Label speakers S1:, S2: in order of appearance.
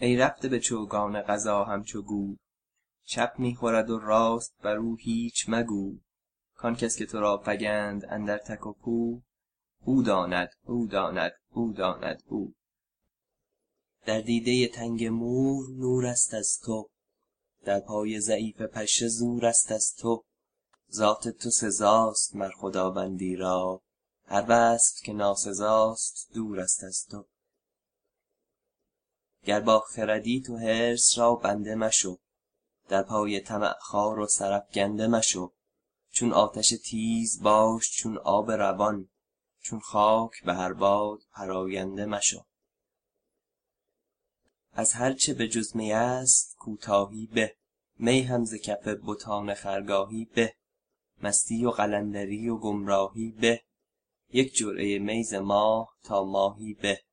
S1: ای رفته به چوگان قضا همچو گور چپ می خورد و راست بر او هیچ مگو. کان کس که تو را فگند اندر تک و پو. او داند او داند او داند او. در دیده تنگ مور نور است از تو. در پای ضعیف پشه زور است از تو. ذات تو سزاست مر خداوندی را. هر وصف که ناسزاست دور است از تو. گر با خردی تو حرص را بنده مشو در پای طمع خوار و سرافگنده مشو. چون آتش تیز باش چون آب روان چون خاک به هر باد پراگنده مشو. از هر چه به جز می است کوتاهی به. می هم ز کف بتان خرگاهی به. مستی و قلندری و گمراهی به. یک جرعه می ز ماه تا ماهی به.